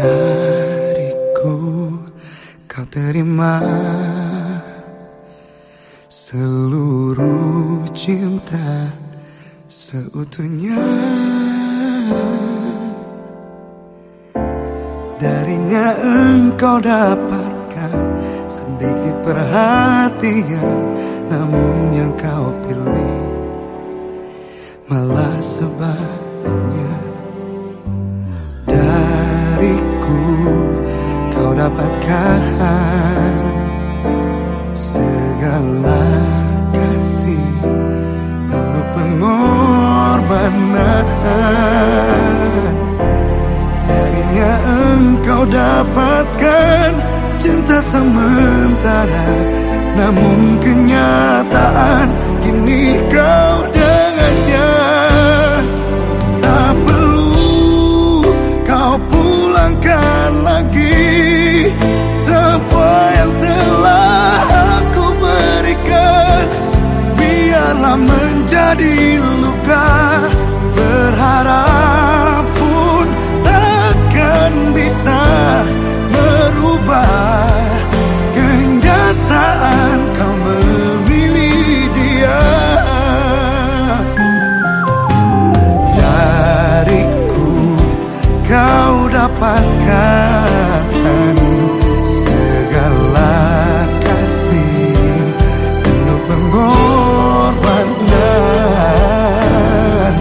dariku kau terima seluruh cinta seutuhnya. Darinya engkau dapatkan sedikit perhatian namun yang kau pilih malah sebab Allah kasih penuh pengorbanan. Darinya engkau dapatkan cinta sementara Namun kenyataan kini dapatkan segala kasih penuh pengorbanan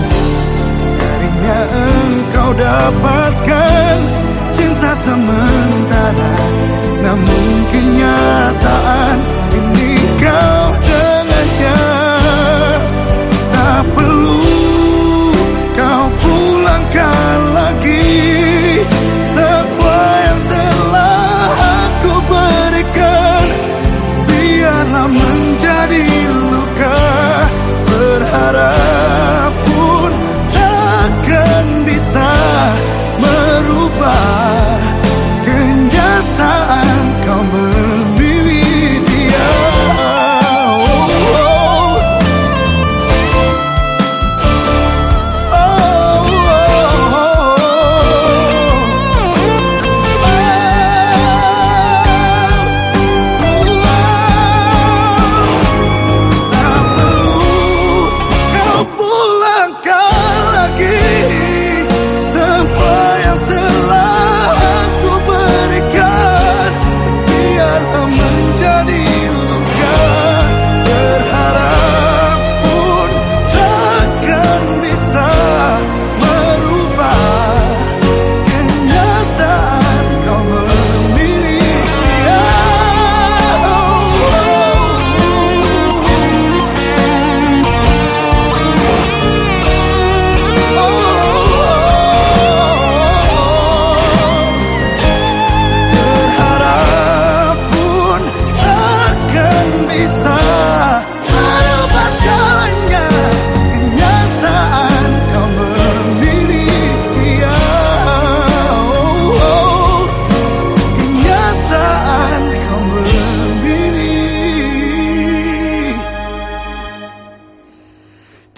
darinya engkau dapatkan cinta semesta.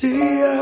dear.